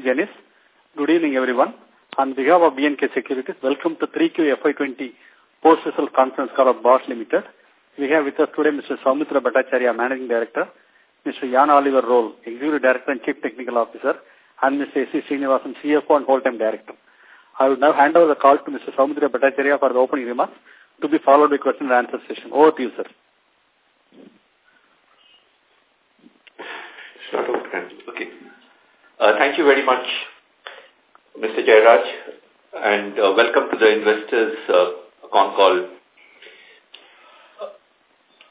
Janice. Good evening, everyone. On behalf of B&K Securities, welcome to 3Q FY20 post-result conference call of Bosch Limited. We have with us today Mr. Soumitra Bhattacharya, Managing Director, Mr. Jan Oliver Röhrl, Executive Director and Chief Technical Officer, and Mr. S.C. Srinivasan, CFO and Whole-Time Director. I will now hand over the call to Mr. Soumitra Bhattacharya for the opening remarks, to be followed by question and answer session. Over to you, sir. Okay. Uh, thank you very much, Mr. Jairaj, and uh, welcome to the investors uh, con call.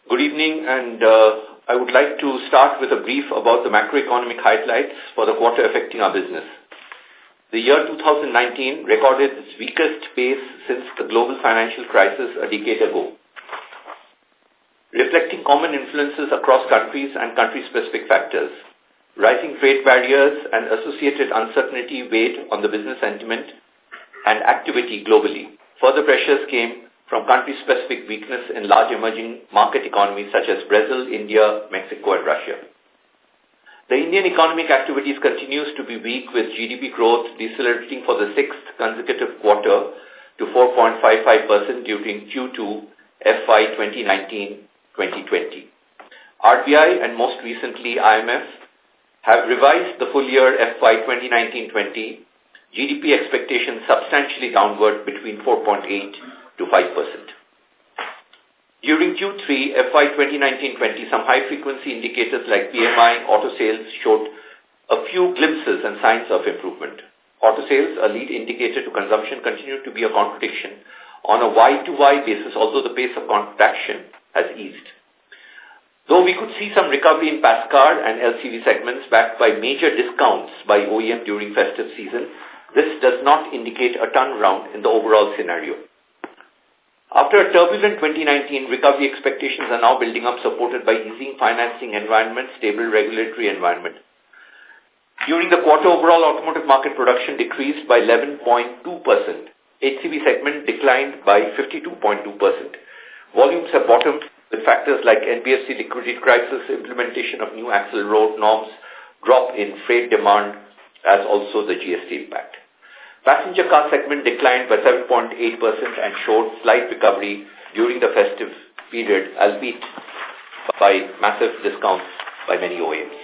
Good evening, and uh, I would like to start with a brief about the macroeconomic highlights for the quarter affecting our business. The year 2019 recorded its weakest pace since the global financial crisis a decade ago. Reflecting common influences across countries and country-specific factors, rising trade barriers and associated uncertainty weighed on the business sentiment and activity globally. Further pressures came from country-specific weakness in large emerging market economies such as Brazil, India, Mexico, and Russia. The Indian economic activities continues to be weak with GDP growth decelerating for the sixth consecutive quarter to 4.55% during Q2 FY 2019-2020. RBI and most recently IMF have revised the full year FY 2019-20 GDP expectations substantially downward between 4.8 to 5%. During Q3 FY 2019-20, some high-frequency indicators like PMI, auto sales showed a few glimpses and signs of improvement. Auto sales, a lead indicator to consumption, continued to be a contradiction on a Y-to-Y basis, although the pace of contraction has eased. Though we could see some recovery in pass and LCV segments backed by major discounts by OEM during festive season, this does not indicate a turnaround in the overall scenario. After a turbulent 2019, recovery expectations are now building up supported by easing financing environment, stable regulatory environment. During the quarter, overall automotive market production decreased by 11.2%. HCV segment declined by 52.2%. Volumes have bottomed with factors like NBFC liquidity crisis, implementation of new axle load norms, drop in freight demand, as also the GST impact. Passenger car segment declined by 7.8% and showed slight recovery during the festive period, albeit by massive discounts by many OEMs.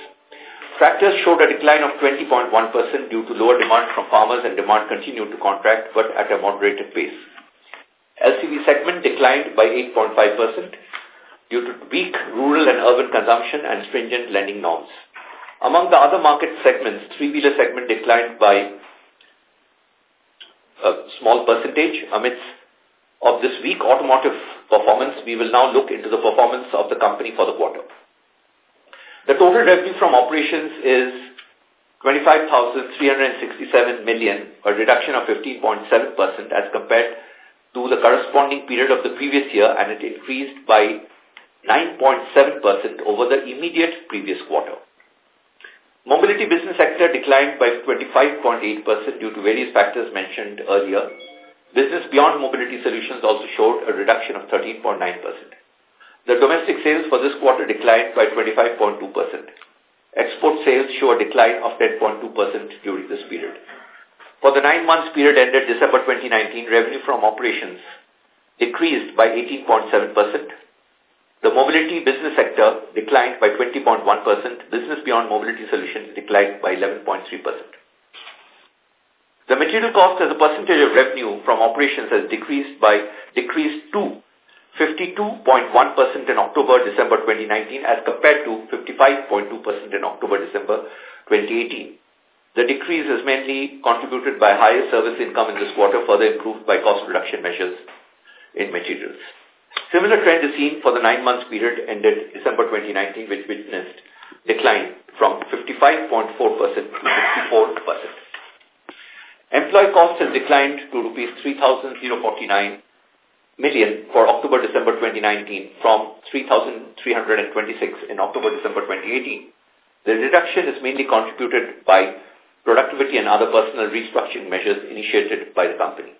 Tractors showed a decline of 20.1% due to lower demand from farmers and demand continued to contract but at a moderated pace. LCV segment declined by 8.5% due to weak rural and urban consumption and stringent lending norms. Among the other market segments, three-wheeler segment declined by a small percentage amidst of this weak automotive performance, we will now look into the performance of the company for the quarter. The total revenue from operations is 25,367 million, a reduction of 15.7% as compared to the corresponding period of the previous year and it increased by 9.7% over the immediate previous quarter. Mobility business sector declined by 25.8% due to various factors mentioned earlier. Business beyond mobility solutions also showed a reduction of 13.9%. The domestic sales for this quarter declined by 25.2%. Export sales show a decline of 10.2% during this period. For the nine months period ended December 2019, revenue from operations decreased by 18.7%, the mobility business sector declined by 20.1%. Business beyond mobility solutions declined by 11.3%. The material cost as a percentage of revenue from operations has decreased by decreased to 52.1% in October-December 2019 as compared to 55.2% in October-December 2018. The decrease is mainly contributed by higher service income in this quarter, further improved by cost reduction measures in materials. Similar trend is seen for the nine months period ended December 2019, which witnessed decline from 55.4% to 54%. Employee cost has declined to rupees 3,049 million for October-December 2019 from 3,326 in October-December 2018. The reduction is mainly contributed by productivity and other personal restructuring measures initiated by the company.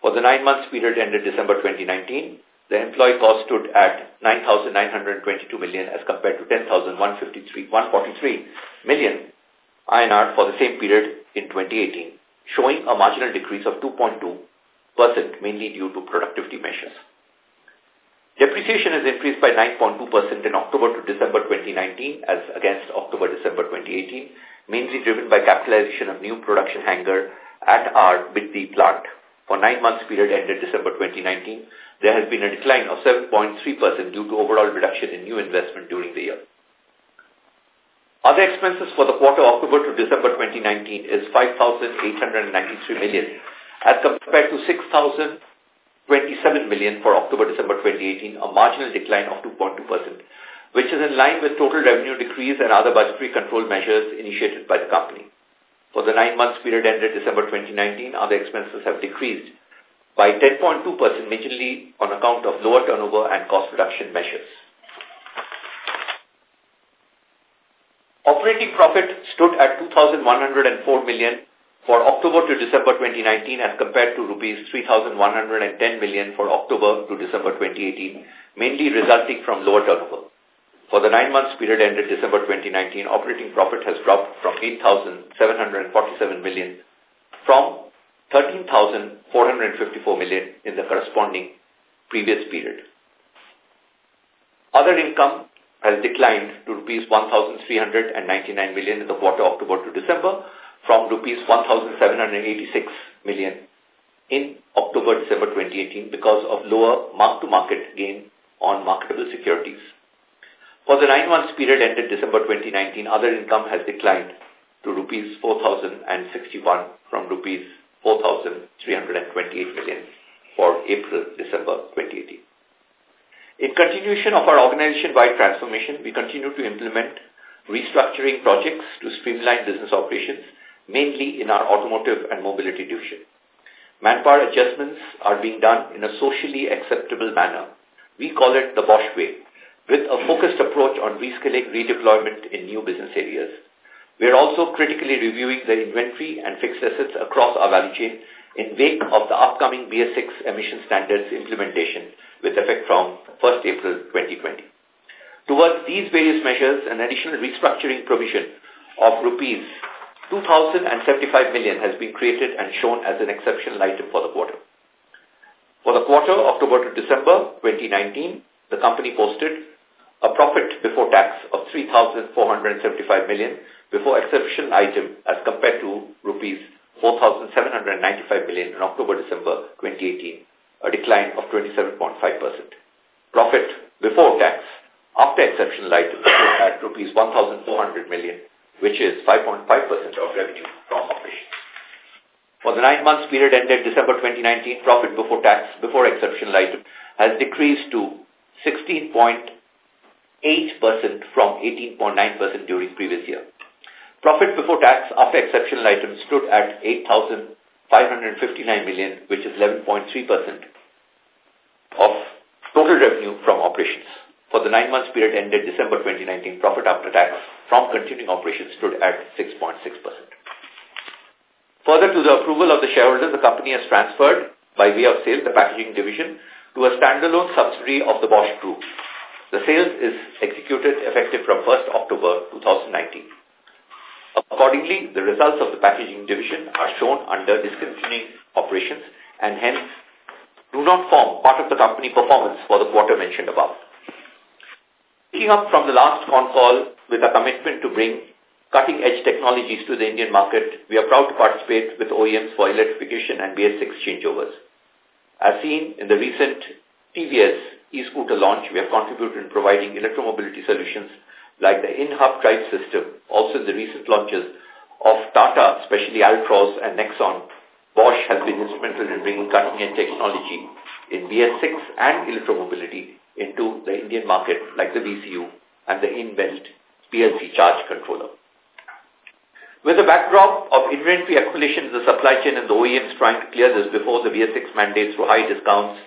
For the nine months period ended December 2019, the employee cost stood at 9,922 million as compared to 10,143 143 million INR for the same period in 2018, showing a marginal decrease of 2.2%, mainly due to productivity measures. Depreciation has increased by 9.2% in October to December 2019 as against October-December 2018, mainly driven by capitalization of new production hangar at our Bidadi plant. For nine months period ended December 2019, there has been a decline of 7.3% due to overall reduction in new investment during the year. Other expenses for the quarter October to December 2019 is 5,893 million as compared to 6,027 million for October-December 2018, a marginal decline of 2.2%, which is in line with total revenue decrease and other budgetary control measures initiated by the company. For the nine months period ended December 2019, other expenses have decreased by 10.2%, majorly on account of lower turnover and cost reduction measures. Operating profit stood at 2,104 million for October to December 2019 as compared to rupees 3,110 million for October to December 2018, mainly resulting from lower turnover. For the nine months period ended December 2019, operating profit has dropped from 8,747 million from 13,454 million in the corresponding previous period. Other income has declined to rupees 1,399 million in the quarter October to December from rupees 1,786 million in October-December 2018 because of lower mark-to-market gain on marketable securities. For the nine months period ended December 2019, other income has declined to rupees 4,061 from rupees 4,328 million for April-December 2018. In continuation of our organization-wide transformation, we continue to implement restructuring projects to streamline business operations mainly in our automotive and mobility division. Manpower adjustments are being done in a socially acceptable manner. We call it the Bosch way, with a focused approach on reskilling redeployment in new business areas. We are also critically reviewing the inventory and fixed assets across our value chain in wake of the upcoming BS6 emission standards implementation with effect from 1st April 2020. Towards these various measures, an additional restructuring provision of rupees 2,075 million has been created and shown as an exceptional item for the quarter. For the quarter, October to December 2019, the company posted a profit before tax of 3,475 million before exceptional item as compared to rupees 4,795 million in October-December 2018, a decline of 27.5%. Profit before tax after exceptional items at rupees 1,400 million which is 5.5% of revenue from operations. For the nine months period ended December 2019, profit before tax before exceptional item has decreased to 16.8% from 18.9% during previous year. Profit before tax after exceptional items stood at 8,559 million, which is 11.3% of total revenue from operations. For the nine months period ended December 2019, profit after tax from continuing operations stood at 6.6%. Further to the approval of the shareholders, the company has transferred by way of sale the packaging division to a standalone subsidiary of the Bosch Group. The sales is executed effective from 1st October 2019. Accordingly, the results of the packaging division are shown under discontinuing operations and hence do not form part of the company performance for the quarter mentioned above. Picking up from the last con call with a commitment to bring cutting-edge technologies to the Indian market, we are proud to participate with OEMs for electrification and BS6 changeovers. As seen in the recent TVS e-scooter launch, we have contributed in providing electromobility solutions like the in-hub drive system. Also the recent launches of Tata, especially Altroz and Nexon, Bosch has been instrumental in bringing cutting-edge technology in BS6 and electromobility into the Indian market like the VCU and the inbuilt PLC charge controller. With the backdrop of inventory accumulation the supply chain and the OEMs trying to clear this before the BS6 mandates through high discounts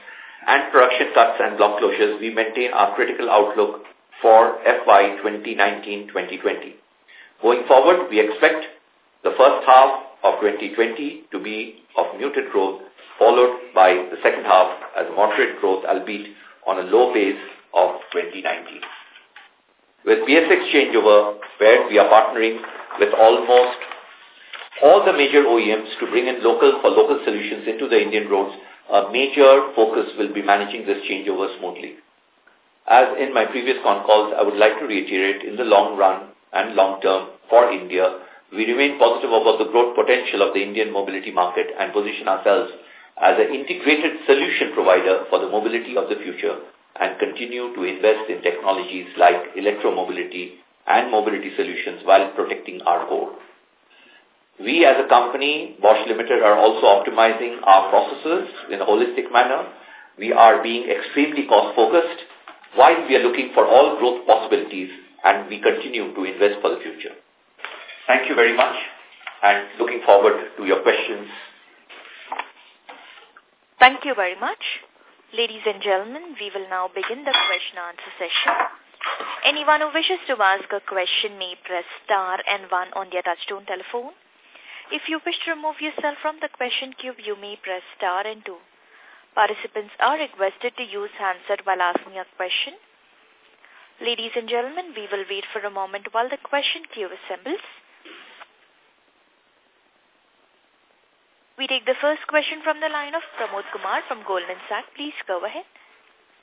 and production cuts and block closures, we maintain our critical outlook for FY 2019-2020. Going forward, we expect the first half of 2020 to be of muted growth, followed by the second half as moderate growth, albeit on a low base of 2019. With BS6 changeover, where we are partnering with almost all the major OEMs to bring in local for local solutions into the Indian roads, a major focus will be managing this changeover smoothly. As in my previous con calls, I would like to reiterate in the long run and long term for India, we remain positive about the growth potential of the Indian mobility market and position ourselves as an integrated solution provider for the mobility of the future and continue to invest in technologies like electromobility and mobility solutions while protecting our core. We as a company, Bosch Limited, are also optimizing our processes in a holistic manner. We are being extremely cost-focused while we are looking for all growth possibilities and we continue to invest for the future. Thank you very much and looking forward to your questions. Thank you very much. Ladies and gentlemen, we will now begin the question answer session. Anyone who wishes to ask a question may press star and one on their touchtone telephone. If you wish to remove yourself from the question queue, you may press star and two. Participants are requested to use handset while asking a question. Ladies and gentlemen, we will wait for a moment while the question queue assembles. We take the first question from the line of Pramod Kumar from Goldman Sachs. Please go ahead.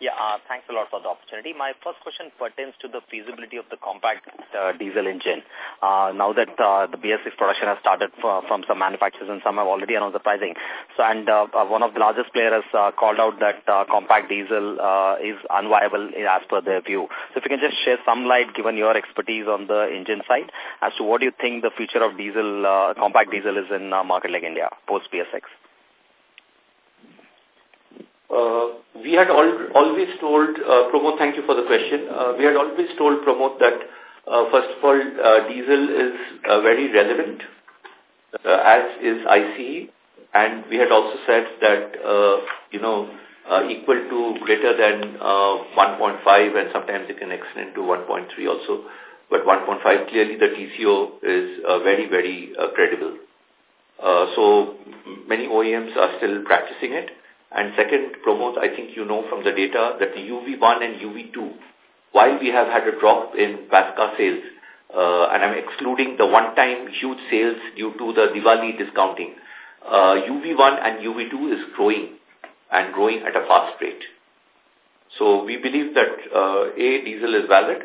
Yeah, uh, thanks a lot for the opportunity. My first question pertains to the feasibility of the compact uh, diesel engine. Uh, now that uh, the BS6 production has started for, from some manufacturers and some have already announced the pricing. So, and uh, uh one of the largest players uh, called out that uh, compact diesel uh, is unviable as per their view. So if you can just share some light, given your expertise on the engine side, as to what do you think the future of diesel, uh, compact diesel is in a market like India, post BS6? Uh, we had al always told, uh, Pramod, thank you for the question. Uh, we had always told Pramod that, uh, first of all, uh, diesel is uh, very relevant, uh, as is ICE. And we had also said that, uh, you know, uh, equal to greater than uh, 1.5 and sometimes it can extend to 1.3 also. But 1.5, clearly the TCO is uh, very, very uh, credible. Uh, so many OEMs are still practicing it. And second, Pramod, I think you know from the data that the UV1 and UV2, while we have had a drop in PASCA sales, uh, and I'm excluding the one-time huge sales due to the Diwali discounting, uh, UV1 and UV2 is growing and growing at a fast rate. So we believe that uh, A, diesel is valid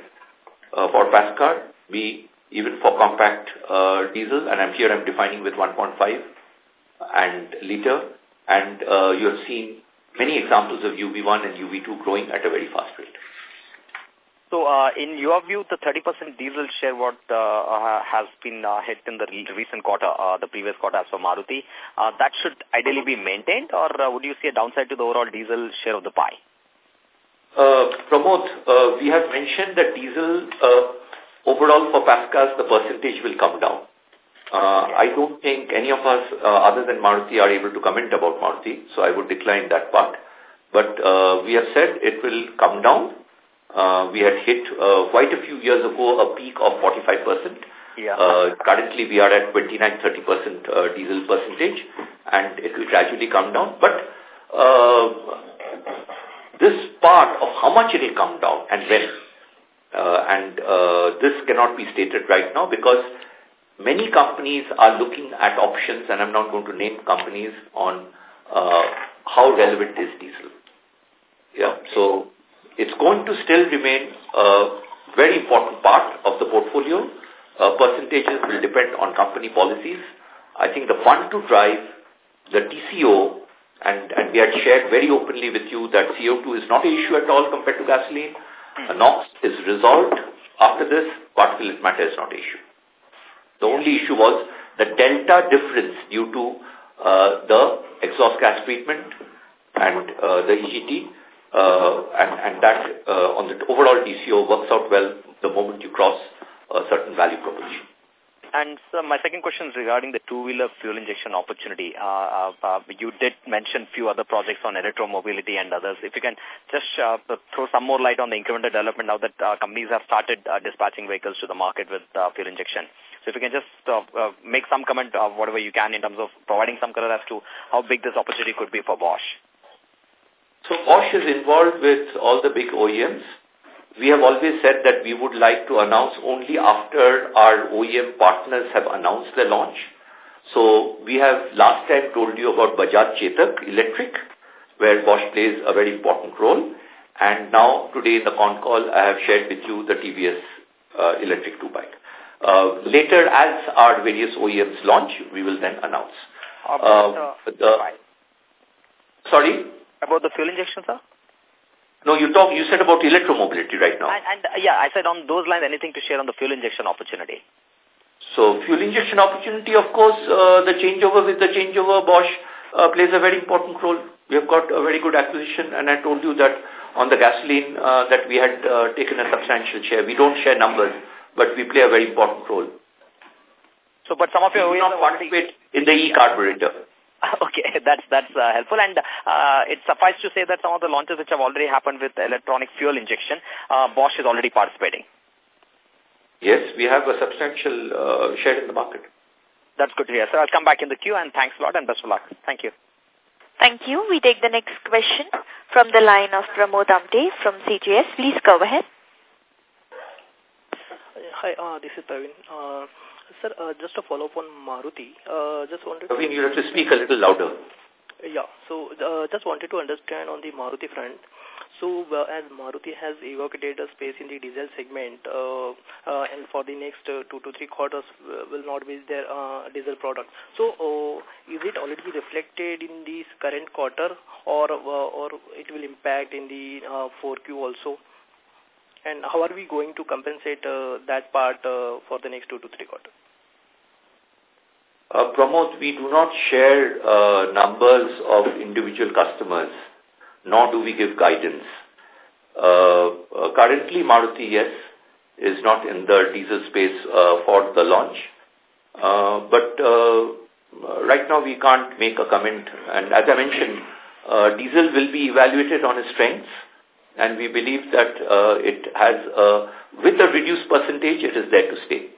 uh, for PASCA, B, even for compact uh, diesel, and I'm here I'm defining with 1.5 and liter, and uh, you have seen many examples of UV1 and UV2 growing at a very fast rate. So, uh, in your view, the 30% diesel share what uh, uh, has been uh, hit in the recent quarter, uh, the previous quarter as for Maruti, uh, that should ideally be maintained or uh, would you see a downside to the overall diesel share of the pie? Uh, Pramod, uh, we have mentioned that diesel uh, overall for PASCAs, the percentage will come down. Uh, I don't think any of us, uh, other than Maruti, are able to comment about Maruti, so I would decline that part. But uh, we have said it will come down. Uh, we had hit uh, quite a few years ago a peak of 45%. Yeah. Uh, currently, we are at 29-30% uh, diesel percentage, and it will gradually come down. But uh, this part of how much it will come down and when, uh, and uh, this cannot be stated right now because many companies are looking at options, and I'm not going to name companies on uh, how relevant is diesel. Yeah, so it's going to still remain a very important part of the portfolio. Uh, percentages will depend on company policies. I think the fund to drive, the TCO, and, and we had shared very openly with you that CO2 is not an issue at all compared to gasoline. Mm. NOx is resolved. After this, particulate matter is not an issue. The only issue was the delta difference due to uh, the exhaust gas treatment and uh, the EGT, uh, and, and that uh, on the overall TCO works out well the moment you cross a certain value proposition. And so my second question is regarding the two-wheeler fuel injection opportunity. Uh, uh, uh, you did mention few other projects on electromobility and others. If you can just uh, throw some more light on the incremental development now that uh, companies have started uh, dispatching vehicles to the market with uh, fuel injection. So if you can just uh, uh, make some comment of whatever you can in terms of providing some color as to how big this opportunity could be for Bosch. So Bosch is involved with all the big OEMs we have always said that we would like to announce only after our OEM partners have announced the launch. So we have last time told you about Bajaj Chetak Electric, where Bosch plays a very important role. And now, today in the con call, I have shared with you the TVS uh, electric two-bike. Uh, later, as our various OEMs launch, we will then announce. About, uh, the, sorry? About the fuel injection, sir? No, you talk. You said about electromobility right now. And, and uh, yeah, I said on those lines, anything to share on the fuel injection opportunity? So, fuel injection opportunity, of course, uh, the changeover with the changeover, Bosch uh, plays a very important role. We have got a very good acquisition, and I told you that on the gasoline uh, that we had uh, taken a substantial share. We don't share numbers, but we play a very important role. So, but some of your we do not participate in the e-carburetor. Okay, that's that's uh, helpful. And uh, it suffices to say that some of the launches which have already happened with electronic fuel injection, uh, Bosch is already participating. Yes, we have a substantial uh, share in the market. That's good to hear. So I'll come back in the queue and thanks a lot and best of luck. Thank you. Thank you. We take the next question from the line of Pramod Amte from CGS. Please go ahead. Hi, uh, this is Praveen. Uh, Sir, uh, just a follow-up on Maruti. Uh, just wanted to... you have to speak a little louder. Yeah, so uh, just wanted to understand on the Maruti front. So uh, as Maruti has evacuated a space in the diesel segment uh, uh, and for the next uh, two to three quarters uh, will not be their uh, diesel product. So uh, is it already reflected in this current quarter or uh, or it will impact in the uh, 4Q also? And how are we going to compensate uh, that part uh, for the next two to three quarters? Uh, Pramod, we do not share uh, numbers of individual customers, nor do we give guidance. Uh, uh, currently, Maruti, yes, is not in the diesel space uh, for the launch. Uh, but right now, we can't make a comment. And as I mentioned, diesel will be evaluated on its strengths and we believe that uh, it has, uh, with a reduced percentage, it is there to stay.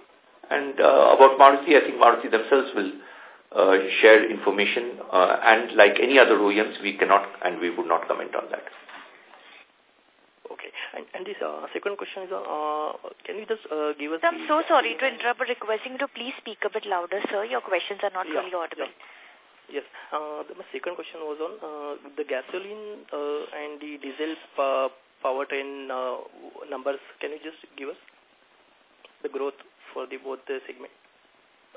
And uh, about Maruti, I think Maruti themselves will uh, share information, uh, and like any other OEMs, we cannot and we would not comment on that. Okay. And, and this uh, second question is, uh, can you just uh, give us... I'm so sorry to interrupt, but requesting you to please speak a bit louder, sir. Your questions are not yeah, really audible. Yeah. Yes. Uh, my second question was on uh, the gasoline uh, and the diesel uh, powertrain uh, numbers. Can you just give us the growth for the both the segment?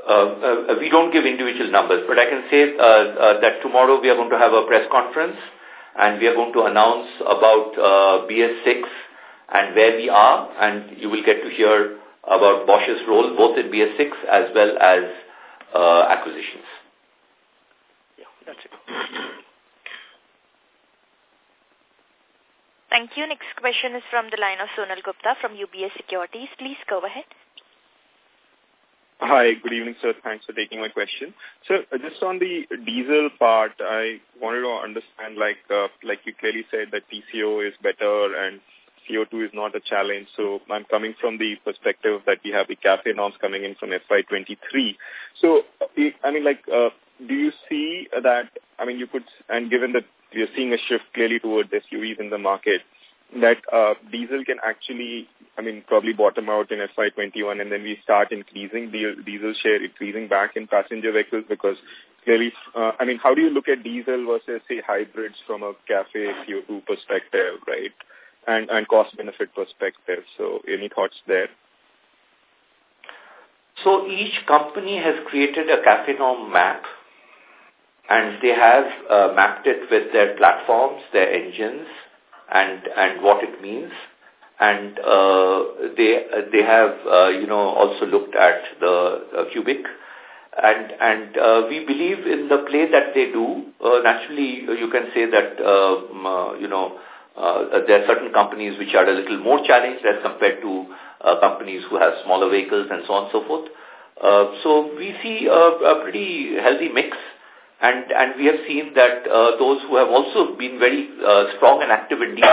Uh, uh, we don't give individual numbers, but I can say uh, uh, that tomorrow we are going to have a press conference and we are going to announce about uh, BS6 and where we are and you will get to hear about Bosch's role both in BS6 as well as uh, acquisitions. That's it. Thank you. Next question is from the line of Sonal Gupta from UBS Securities. Please go ahead. Hi, good evening, sir. Thanks for taking my question. So, just on the diesel part, I wanted to understand, like, uh, like you clearly said that TCO is better and CO2 is not a challenge. So, I'm coming from the perspective that we have the CAFE norms coming in from FY23. So, I mean, like, uh, do you see that, I mean, you could, and given that we are seeing a shift clearly towards SUVs in the market, that uh, diesel can actually, I mean, probably bottom out in FY21 and then we start increasing the diesel share, increasing back in passenger vehicles because clearly, uh, I mean, how do you look at diesel versus, say, hybrids from a CAFE CO2 perspective, right? And, and cost benefit perspective. So any thoughts there? So each company has created a CAFE norm map and they have uh, mapped it with their platforms, their engines, and and what it means. And uh, they they have uh, you know also looked at the cubic, and and uh, we believe in the play that they do. Uh, naturally, you can say that um, uh, you know there are certain companies which are a little more challenged as compared to companies who have smaller vehicles and so on and so forth. So we see a, a pretty healthy mix and, and we have seen that uh, those who have also been very uh, strong and active in diesel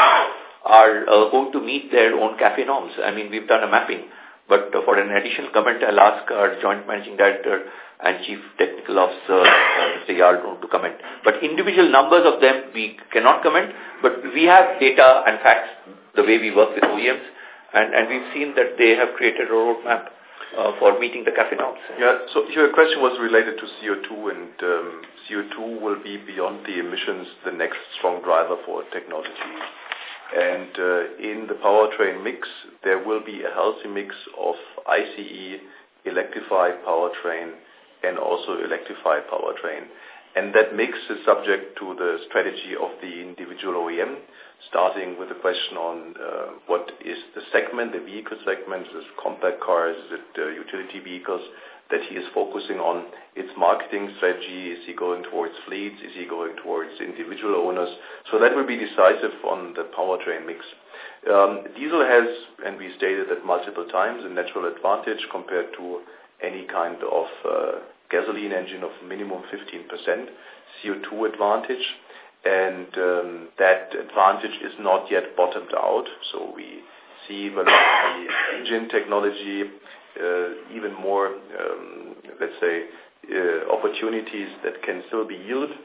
are uh, going to meet their own CAFE norms. I mean, we've done a mapping. But uh, for an additional comment, I'll ask our Joint Managing Director and Chief Technical Officer, Mr. Yardron, to comment. But individual numbers of them, we cannot comment. But we have data and facts the way we work with OEMs. And, and we've seen that they have created a roadmap uh, for meeting the CAFE norms. Yeah, so your question was related to CO2, and um, CO2 will be beyond the emissions the next strong driver for technology. And uh, in the powertrain mix, there will be a healthy mix of ICE, electrified powertrain, and also electrified powertrain. And that mix is subject to the strategy of the individual OEM, starting with the question on uh, what is the segment, the vehicle segment, is compact cars, is it uh, utility vehicles that he is focusing on, its marketing strategy, is he going towards fleets, is he going towards individual owners, so that will be decisive on the powertrain mix. Um, diesel has, and we stated that multiple times, a natural advantage compared to any kind of uh, gasoline engine of minimum 15% CO2 advantage. And um, that advantage is not yet bottomed out. So we see the engine technology uh, even more, um, let's say, uh, opportunities that can still be yielded.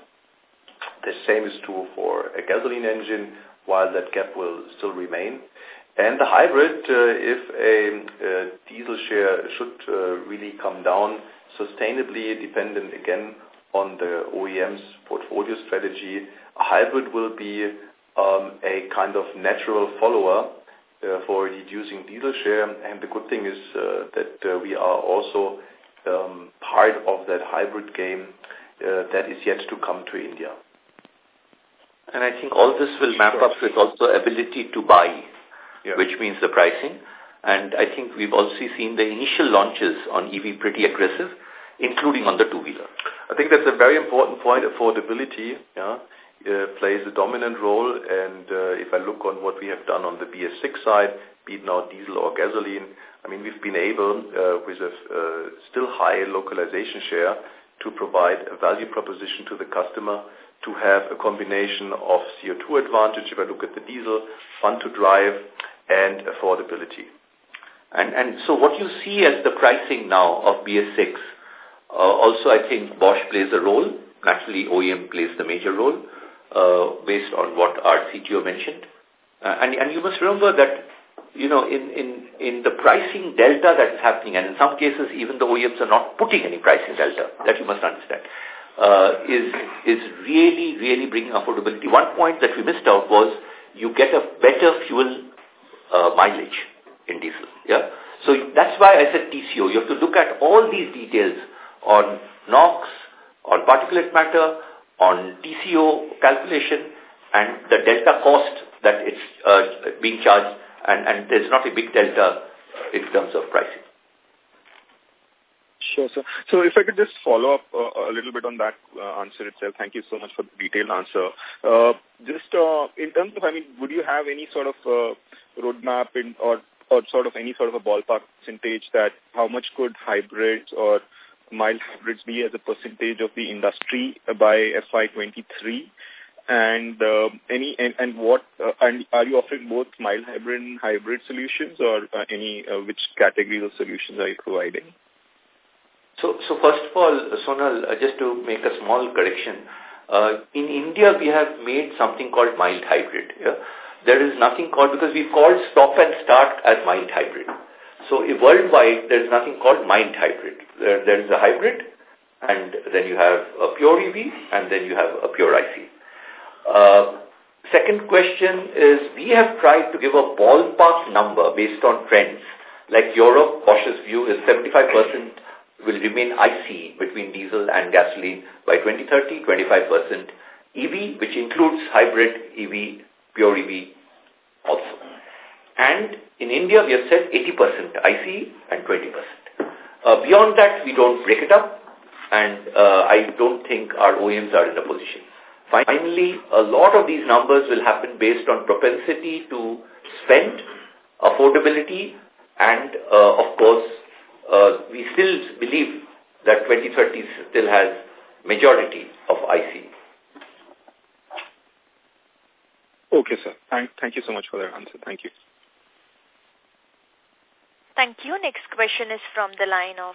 The same is true for a gasoline engine, while that gap will still remain. And the hybrid, uh, if a, a, diesel share should uh, really come down sustainably, dependent again on the OEM's portfolio strategy, a hybrid will be um, a kind of natural follower uh, for reducing diesel share. And the good thing is uh, that uh, we are also um, part of that hybrid game uh, that is yet to come to India. And I think all this will map up with also ability to buy, yeah. which means the pricing. And I think we've also seen the initial launches on EV pretty aggressive, including on the two-wheeler. I think that's a very important point. Affordability yeah, uh, plays a dominant role. And uh, if I look on what we have done on the BS6 side, be it now diesel or gasoline, I mean, we've been able, uh, with a uh, still high localization share, to provide a value proposition to the customer to have a combination of CO2 advantage, if I look at the diesel, fun to drive, and affordability. And, and so what you see as the pricing now of BS6, uh, also I think Bosch plays a role. Naturally, OEM plays the major role uh, based on what our CTO mentioned. Uh, and, and you must remember that, you know, in, in, in the pricing delta that's happening, and in some cases even the OEMs are not putting any pricing delta, that you must understand uh, is is really, really bringing affordability. One point that we missed out was you get a better fuel uh, mileage in diesel. Yeah, So that's why I said TCO. You have to look at all these details on NOx, on particulate matter, on TCO calculation, and the delta cost that it's uh, being charged, and, and there's not a big delta in terms of pricing. Sure, sir. So if I could just follow up uh, a little bit on that uh, answer itself. Thank you so much for the detailed answer. Uh, just uh, in terms of, I mean, would you have any sort of uh, roadmap in, or or sort of any sort of a ballpark percentage that how much could hybrids or mild hybrids be as a percentage of the industry by FY23? And uh, any and, and what uh, and are you offering both mild hybrid and hybrid solutions, or uh, any uh, which categories of solutions are you providing? So, so first of all, Sonal, uh, just to make a small correction, uh, in India we have made something called mild hybrid. Yeah? There is nothing called, because we've called stop and start as mild hybrid. So worldwide, there is nothing called mild hybrid. There, there is a hybrid, and then you have a pure EV, and then you have a pure IC. Uh, second question is, we have tried to give a ballpark number based on trends. Like Europe, Bosch's view is 75% will remain IC between diesel and gasoline by 2030, 25%. EV, which includes hybrid EV, pure EV also. And in India, we have said 80% IC and 20%. Uh, beyond that, we don't break it up, and uh, I don't think our OEMs are in a position. Finally, a lot of these numbers will happen based on propensity to spend, affordability, and, uh, of course, uh, we still believe that 2030 still has majority of IC. Okay, sir. Thank, thank you so much for that answer. Thank you. Thank you. Next question is from the line of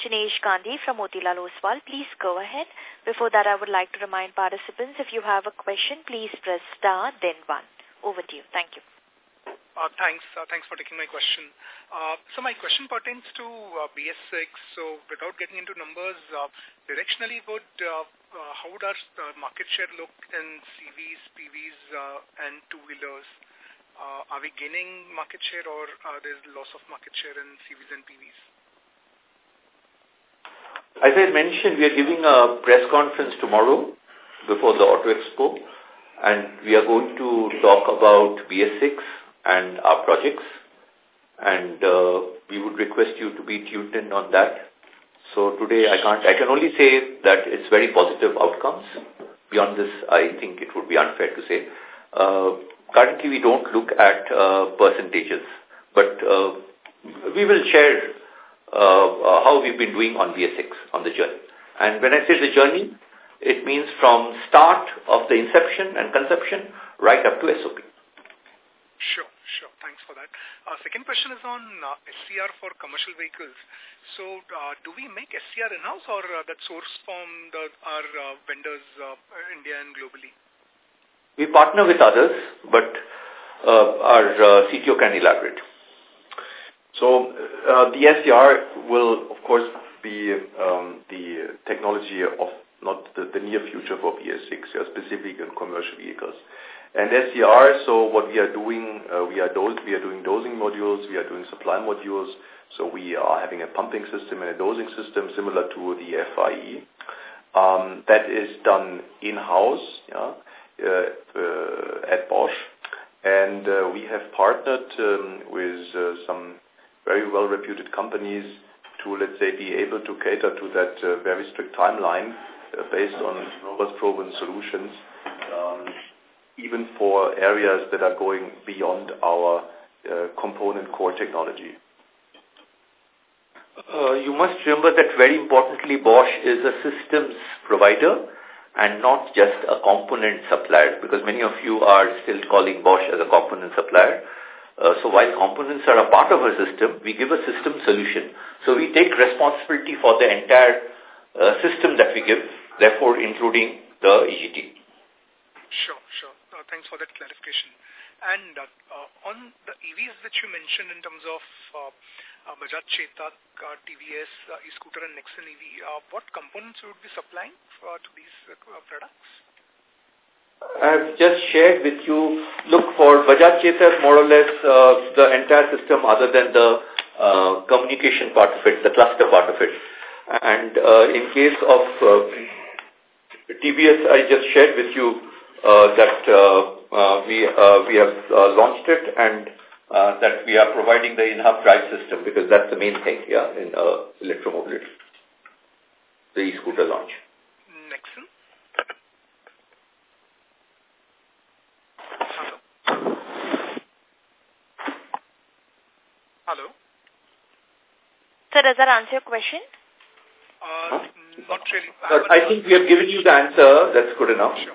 Jinesh Gandhi from Motilal Oswal. Please go ahead. Before that, I would like to remind participants, if you have a question, please press star, then one. Over to you. Thank you. Uh, thanks. Uh, thanks for taking my question. Uh, so my question pertains to uh, BS6. So without getting into numbers, uh, directionally, would how would our market share look in CVs, PVs, and two-wheelers? Are we gaining market share or uh, there's loss of market share in CVs and PVs? As I mentioned, we are giving a press conference tomorrow before the Auto Expo and we are going to talk about BS6 and our projects. And uh, we would request you to be tuned in on that. So today I can't, I can only say that it's very positive outcomes. Beyond this, I think it would be unfair to say. Uh, currently we don't look at uh, percentages, but uh, we will share uh, uh, how we've been doing on BS6 on the journey. And when I say the journey, it means from start of the inception and conception right up to SOP. Sure, sure. Thanks for that. Uh, second question is on uh, SCR for commercial vehicles. So uh, do we make SCR in-house or uh, that source from the, our uh, vendors uh, India and globally? We partner with others, but uh, our uh, CTO can elaborate. So uh, the SCR will, of course, be um, the technology of not the, the near future for BS6, uh, specifically in commercial vehicles. And SCR, so what we are doing, uh, we are dose, we are doing dosing modules, we are doing supply modules. So we are having a pumping system and a dosing system similar to the FIE. Um, that is done in-house yeah, uh, uh, at Bosch. And uh, we have partnered um, with uh, some very well-reputed companies to, let's say, be able to cater to that uh, very strict timeline uh, based on robust proven solutions. Um, even for areas that are going beyond our uh, component core technology. Uh, you must remember that very importantly Bosch is a systems provider and not just a component supplier because many of you are still calling Bosch as a component supplier. Uh, so while components are a part of our system, we give a system solution. So we take responsibility for the entire uh, system that we give, therefore including the EGT. Sure, sure. Thanks for that clarification. And uh, uh, on the EVs that you mentioned in terms of uh, uh, Bajaj Chetak, uh, TVS, uh, e-scooter and Nexon EV, uh, what components would be supplying uh, to these uh, products? I've just shared with you, look for Bajaj Chetak, more or less uh, the entire system other than the uh, communication part of it, the cluster part of it. And uh, in case of uh, TVS, I just shared with you that uh, uh, we uh, we have uh, launched it and uh, that we are providing the in-hub drive system because that's the main thing, yeah, in uh, electromobility, the e-scooter launch. Nexon? Hello? Sir, does that answer your question? Uh, not really. But I think we have given you the answer. That's good enough. Sure.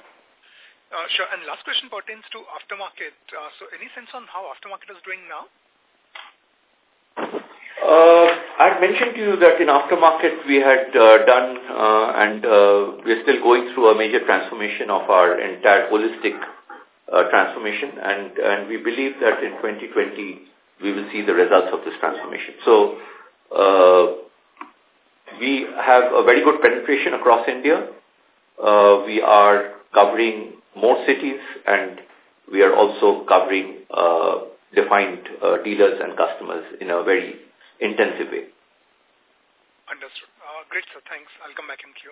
Uh, sure. And last question pertains to aftermarket. Uh, so any sense on how aftermarket is doing now? Uh, I had mentioned to you that in aftermarket we had uh, done uh, and uh, we're still going through a major transformation of our entire holistic uh, transformation and, and we believe that in 2020 we will see the results of this transformation. So uh, we have a very good penetration across India. Uh, we are covering more cities and we are also covering uh, defined uh, dealers and customers in a very intensive way. Understood. Uh, great, sir. Thanks. I'll come back in queue.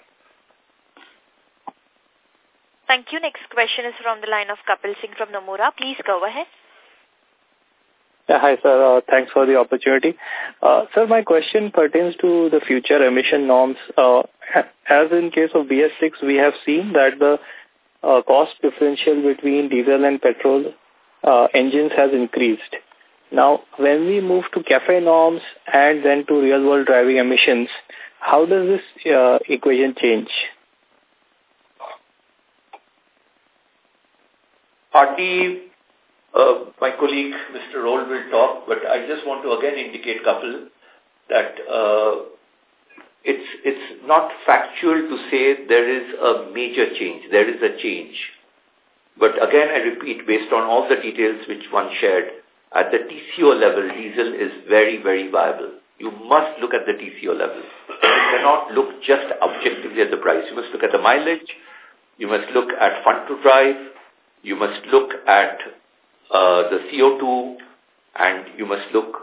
Thank you. Next question is from the line of Kapil Singh from Nomura. Please go ahead. Yeah, hi, sir. Uh, thanks for the opportunity. Uh, sir, my question pertains to the future emission norms. Uh, as in case of BS6, we have seen that the cost differential between diesel and petrol uh, engines has increased. Now, when we move to CAFE norms and then to real-world driving emissions, how does this uh, equation change? Partly, uh, my colleague Mr. Röhrl will talk, but I just want to again indicate, couple, that uh, not factual to say there is a major change. There is a change. But again, I repeat, based on all the details which one shared, at the TCO level, diesel is very, very viable. You must look at the TCO level. You cannot look just objectively at the price. You must look at the mileage. You must look at fun to drive. You must look at uh, the CO2 and you must look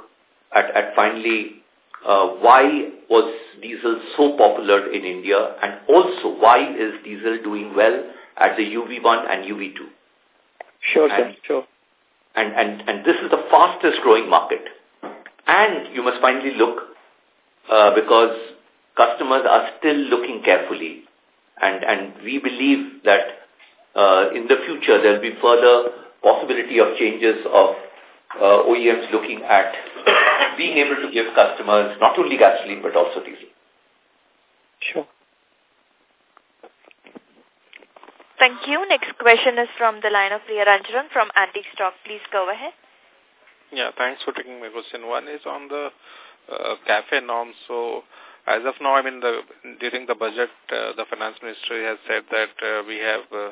at, at finally uh, why was diesel so popular in India and also why is diesel doing well at the UV1 and UV2. Sure, and, sir, sure. And, and, and this is the fastest growing market. And you must finally look uh, because customers are still looking carefully and, and we believe that uh, in the future there will be further possibility of changes of uh, OEMs looking at being able to give customers not only gasoline but also diesel. Sure. Thank you. Next question is from the line of Priya Ranjaran from Antique Stock. Please go ahead. Yeah, thanks for taking my question. One is on the uh, CAFE norms. So, as of now, I mean, the, during the budget, uh, the finance ministry has said that uh, we have uh,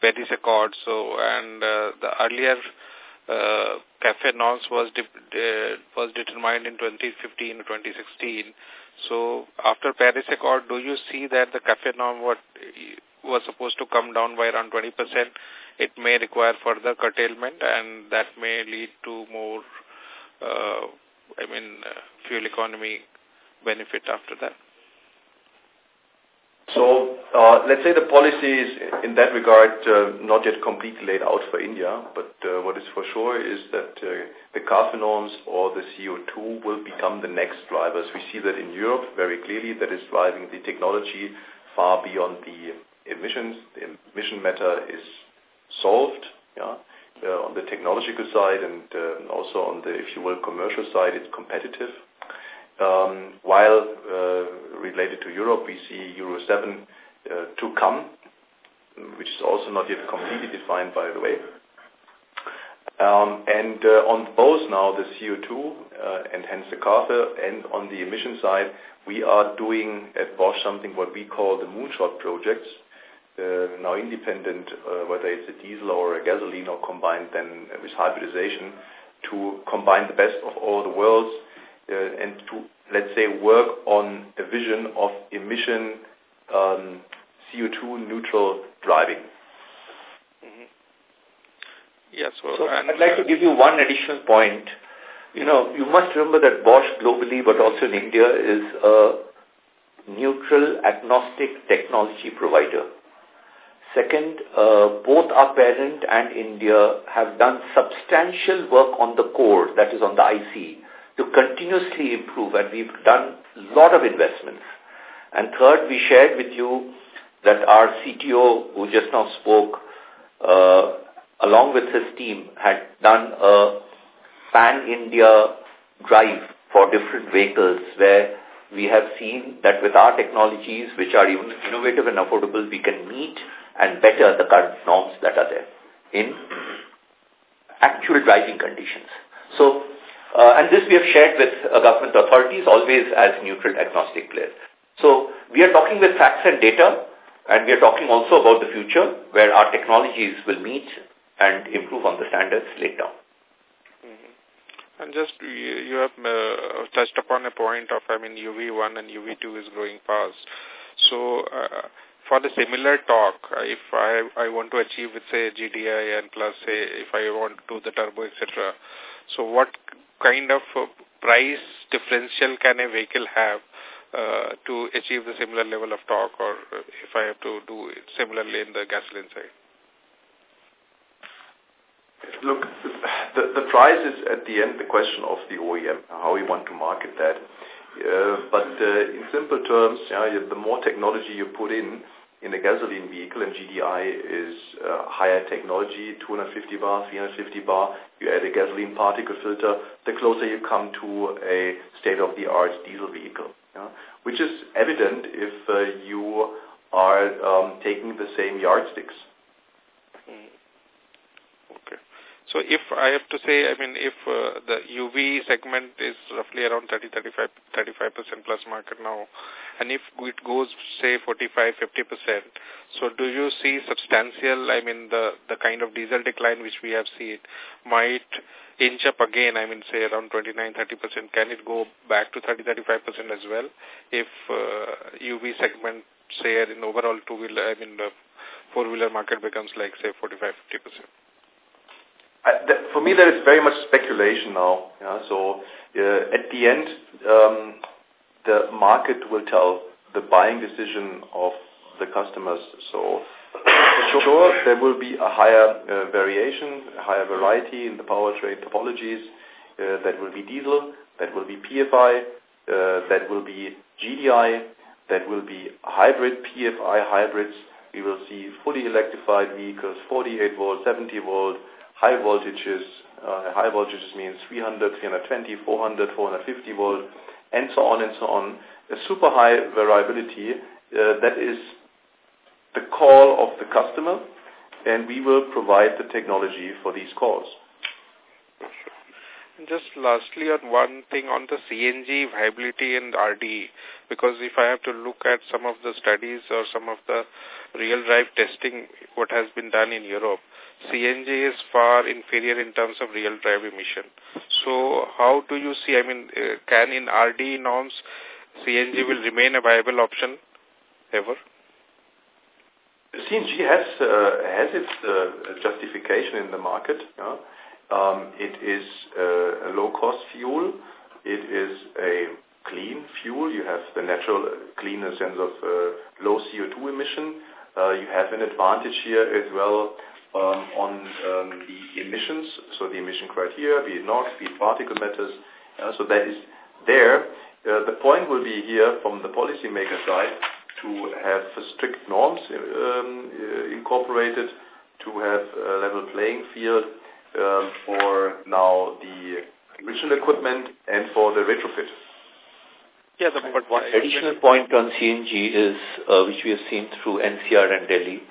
Paris Accord. So, and uh, the earlier uh, CAFE norms was de uh, was determined in 2015 2016. So, after Paris Accord, do you see that the CAFE norm what was supposed to come down by around 20%, it may require further curtailment and that may lead to more, uh, I mean, uh, fuel economy benefit after that? So uh, let's say the policy is in that regard uh, not yet completely laid out for India, but uh, what is for sure is that uh, the CAFE norms or the CO2 will become the next drivers. We see that in Europe very clearly that is driving the technology far beyond the emissions. The emission matter is solved yeah, uh, on the technological side and uh, also on the, if you will, commercial side, it's competitive. Um, while uh, related to Europe, we see Euro 7 uh, to come, which is also not yet completely defined, by the way. Um, and uh, on both now the CO2 uh, and hence the CAFE and on the emission side, we are doing at Bosch something what we call the moonshot projects, uh, now independent, uh, whether it's a diesel or a gasoline or combined then with hybridization, to combine the best of all the uh, to, let's say, work on a vision of emission um, CO2 neutral driving. Mm -hmm. Yes, well, so I'd like to give you one additional point. You know, you must remember that Bosch globally, but also in India, is a neutral, agnostic technology provider. Second, uh, both our parent and India have done substantial work on the core, that is on the IC, to continuously improve and we've done a lot of investments. And third, we shared with you that our CTO, who just now spoke, uh, along with his team, had done a pan-India drive for different vehicles where we have seen that with our technologies, which are even innovative and affordable, we can meet and better the current norms that are there in actual driving conditions. So, uh, and this we have shared with uh, government authorities always as neutral agnostic players. So, we are talking with facts and data and we are talking also about the future where our technologies will meet and improve on the standards laid down. Mm-hmm. And just, you, have uh, touched upon a point of, I mean, UV1 and UV2 is growing fast. So, uh, for the similar torque, if I I want to achieve with say GDI and plus say if I want to do the turbo etc. So what kind of uh, price differential can a vehicle have uh, to achieve the similar level of torque or if I have to do it similarly in the gasoline side? Look, the, the price is at the end the question of the OEM, how you want to market that. Uh, but uh, in simple terms, yeah, the more technology you put in, in a gasoline vehicle, and GDI is uh, higher technology, 250 bar, 350 bar, you add a gasoline particle filter, the closer you come to a state-of-the-art diesel vehicle, yeah? which is evident if uh, you are um, taking the same yardsticks. Hmm. Okay. So if I have to say, I mean, if uh, the UV segment is roughly around 30, 35, 35% plus market now, And if it goes, say, 45, 50%, so do you see substantial, I mean, the, the kind of diesel decline which we have seen might inch up again, I mean, say around 29, 30%, can it go back to 30, 35% as well if uh, UV segment, say, in overall two-wheeler, I mean, the four-wheeler market becomes like, say, 45, 50%? for me, that is very much speculation now. Yeah? So uh, at the end, um, the market will tell the buying decision of the customers. So for sure, there will be a higher uh, variation, a higher variety in the powertrain topologies. Uh, that will be diesel, that will be PFI, uh, that will be GDI, that will be hybrid PFI hybrids. We will see fully electrified vehicles, 48 volt, 70 volt, high voltages. Uh, high voltages means 300, 320, 400, 450 volt, and so on and so on. A super high variability uh, that is the call of the customer, and we will provide the technology for these calls. Just lastly on one thing on the CNG viability and RDE, because if I have to look at some of the studies or some of the real drive testing, what has been done in Europe, CNG is far inferior in terms of real drive emission. So how do you see, I mean, uh, can in RDE norms, CNG will remain a viable option ever? CNG has uh, has its uh, justification in the market. Yeah? Um, it is uh, a low-cost fuel. It is a clean fuel. You have the natural clean in the sense of uh, low CO2 emission. Uh, you have an advantage here as well um, on um, the emissions, so the emission criteria, be it NOx, be it particle matters. Uh, so that is there. Uh, the point will be here from the policymaker side to have strict norms um, uh, incorporated, to have a level playing field um, for now the original equipment and for the retrofit. Yeah, the, but one additional point on CNG is, uh, which we have seen through NCR and Delhi,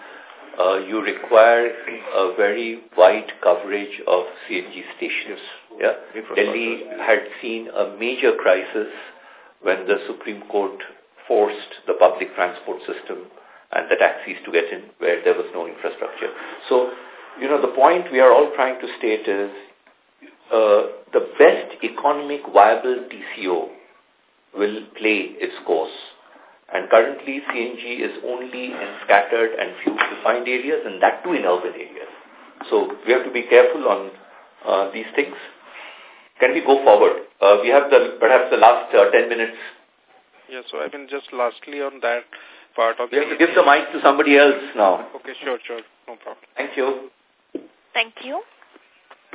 uh, you require a very wide coverage of CNG stations. Yeah, Delhi had seen a major crisis when the Supreme Court forced the public transport system and the taxis to get in where there was no infrastructure. So, you know, the point we are all trying to state is uh, the best economic viable TCO will play its course. And currently CNG is only in scattered and few defined areas and that too in urban areas. So we have to be careful on uh, these things. Can we go forward? Uh, we have the perhaps the last uh, 10 minutes Yes, so I mean just lastly on that part of... We have to give the mic to somebody else now. Okay, sure, sure. No problem. Thank you. Thank you.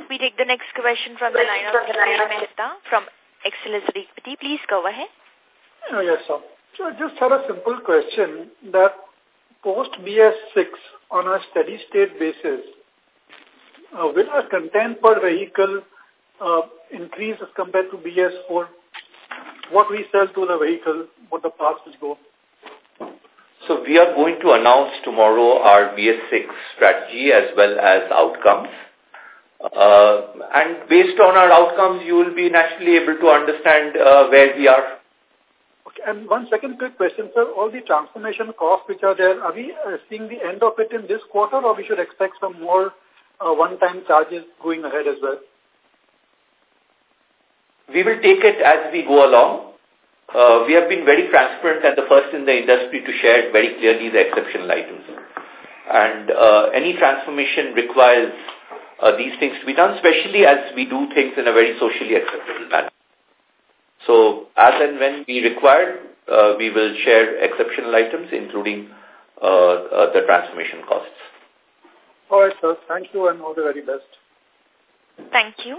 We take the next question from the line of Kapil Mehta from Excellence Equity. Please go ahead. Oh, yes, sir. So I just had a simple question that post BS6 on a steady state basis, uh, will our content per vehicle uh, increase as compared to BS4? what we sell to the vehicle, what the parts will go? So we are going to announce tomorrow our BS6 strategy as well as outcomes. Uh, and based on our outcomes, you will be naturally able to understand uh, where we are. And one second quick question, sir. All the transformation costs which are there, are we uh, seeing the end of it in this quarter or we should expect some more uh, one-time charges going ahead as well? We will take it as we go along. Uh, we have been very transparent and the first in the industry to share very clearly the exceptional items. And uh, any transformation requires uh, these things to be done, especially as we do things in a very socially acceptable manner. So as and when we require, uh, we will share exceptional items, including uh, uh, the transformation costs. All right, sir. Thank you and all the very best. Thank you.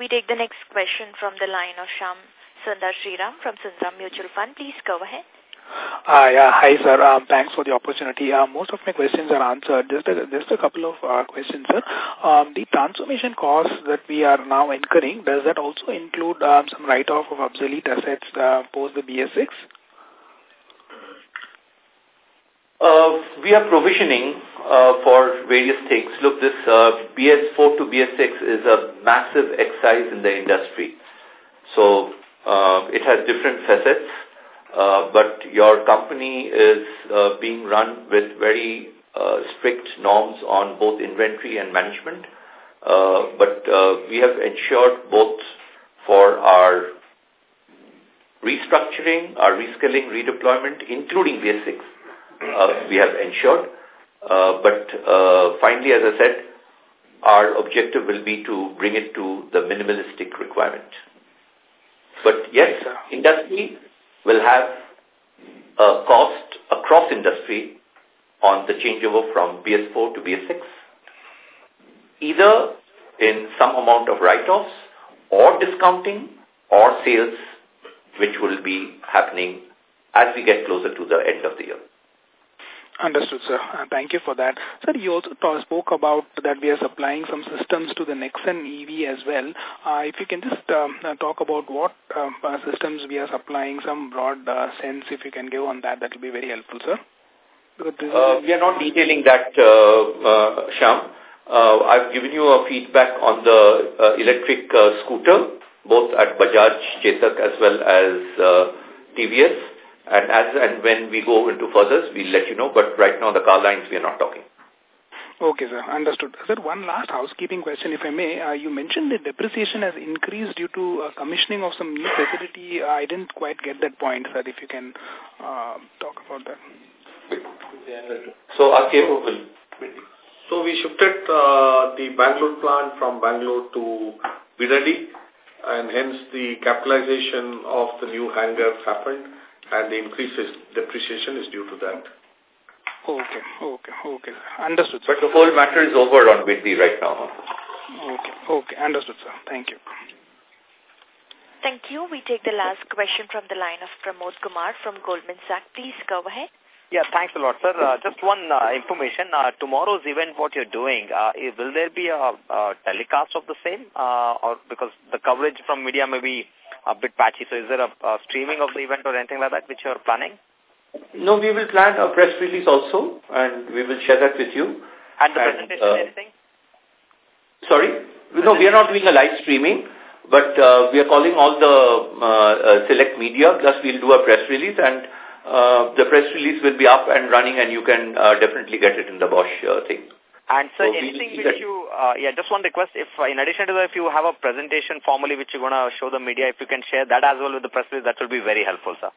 We take the next question from the line of Sham Sundar Sriram from Sundaram Mutual Fund. Please go ahead. Uh, yeah, hi sir. Um, thanks for the opportunity. Uh, most of my questions are answered. Just a, just a couple of uh, questions, sir. Um, the transformation costs that we are now incurring, does that also include um, some write-off of obsolete assets uh, post the BS6? Uh, we are provisioning uh, for various things. Look, this uh, BS4 to BS6 is a massive exercise in the industry. So uh, it has different facets. Uh, but your company is uh, being run with very uh, strict norms on both inventory and management. Uh, but uh, we have ensured both for our restructuring, our reskilling, redeployment, including basics, uh, we have ensured. Uh, but uh, finally, as I said, our objective will be to bring it to the minimalistic requirement. But yes, industry will have a cost across industry on the changeover from BS4 to BS6, either in some amount of write-offs or discounting or sales, which will be happening as we get closer to the end of the year. Understood, sir. Uh, thank you for that. Sir, you also spoke about that we are supplying some systems to the Nexon EV as well. Uh, if you can just um, uh, talk about what um, uh, systems we are supplying, some broad sense if you can give on that, that will be very helpful, sir. We are not detailing that, Sham. I've given you a feedback on the electric scooter, both at Bajaj, Chetak as well as TVS. And as and when we go into furthers, we'll let you know. But right now, the car lines, we are not talking. Okay, sir. Understood. Sir, one last housekeeping question, if I may. Uh, you mentioned the depreciation has increased due to uh, commissioning of some new facility. I didn't quite get that point, sir, if you can uh, talk about that. So, Akeem will... So, we shifted uh, the Bangalore plant from Bangalore to Bidadi, and hence the capitalization of the new hangar happened and the increase is depreciation is due to that. Okay, okay, okay. Understood. Sir. But the whole matter is over on Bidadi right now. Okay, okay. Understood, sir. Thank you. Thank you. We take the last question from the line of Pramod Kumar from Goldman Sachs. Please go ahead. Yeah, thanks a lot, sir. Uh, just one uh, information. Uh, tomorrow's event, what you're doing, uh, will there be a, a telecast of the same? Uh, or because the coverage from media may be a bit patchy. So is there a, a streaming of the event or anything like that which you're planning? No, we will plan a press release also and we will share that with you. And the and, presentation, uh, anything? Sorry? No, we are not doing a live streaming, but uh, we are calling all the uh, uh, select media, plus we'll do a press release and uh, the press release will be up and running and you can uh, definitely get it in the Bosch uh, thing. And so, so anything which you, uh, yeah, just one request, if uh, in addition to that, if you have a presentation formally which you're going to show the media, if you can share that as well with the press release, that will be very helpful, sir.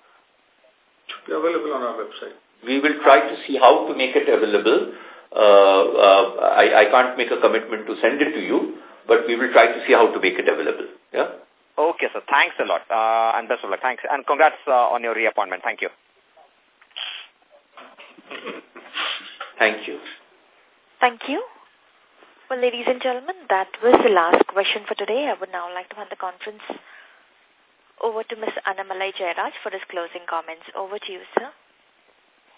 Be available on our website. We will try to see how to make it available. Uh, uh, I, I can't make a commitment to send it to you, but we will try to see how to make it available. Yeah. Okay, sir. Thanks a lot. Uh, and best of luck. Thanks. And congrats uh, on your reappointment. Thank you. Thank you. Thank you. Well, ladies and gentlemen, that was the last question for today. I would now like to hand the conference over to Ms. Annamalai Jayaraj for his closing comments. Over to you, sir.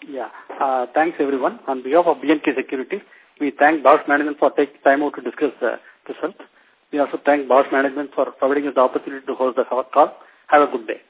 Yeah. Uh, thanks, everyone. On behalf of B&K Securities, we thank Bosch Management for taking time out to discuss the result. We also thank Bosch Management for providing us the opportunity to host the call. Have a good day.